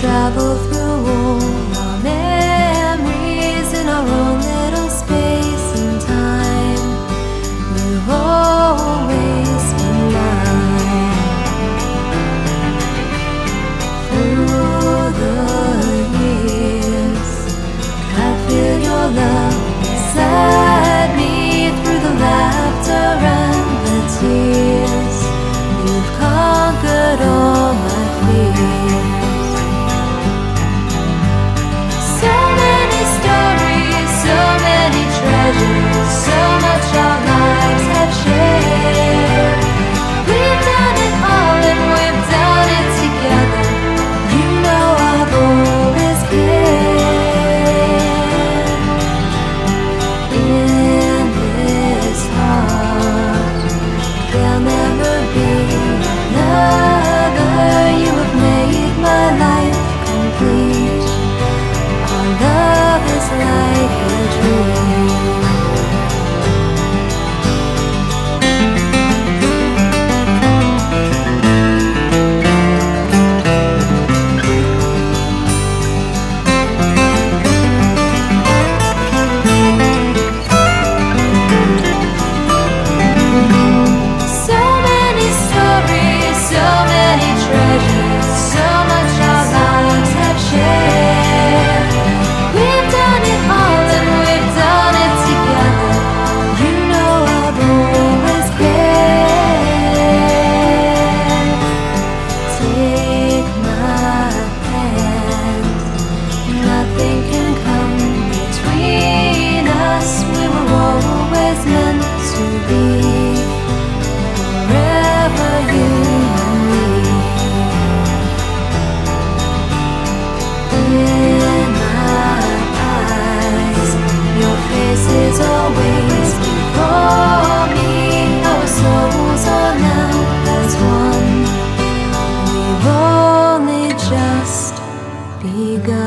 travel through भीगा